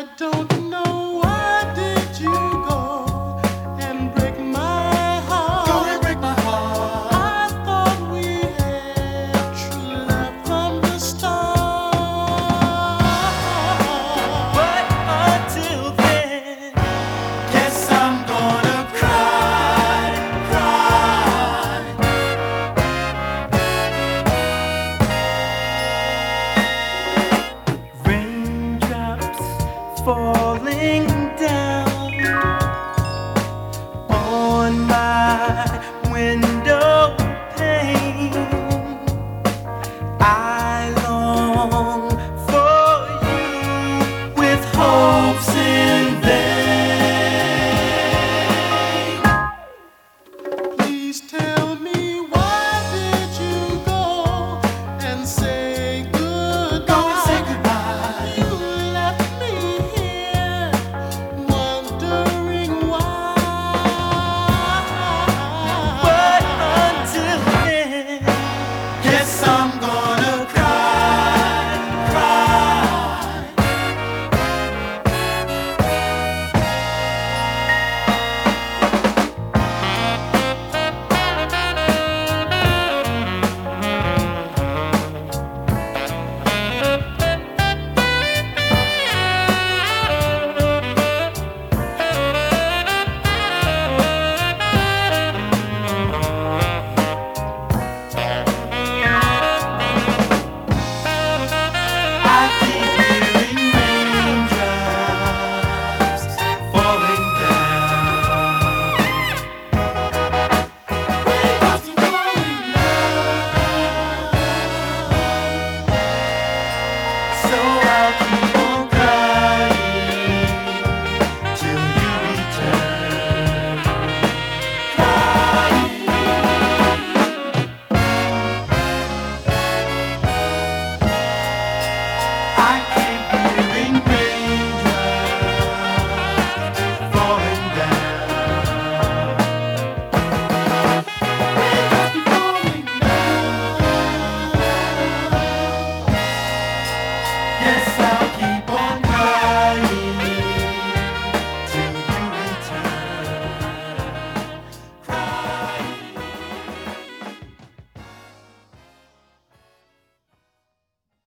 I don't down on my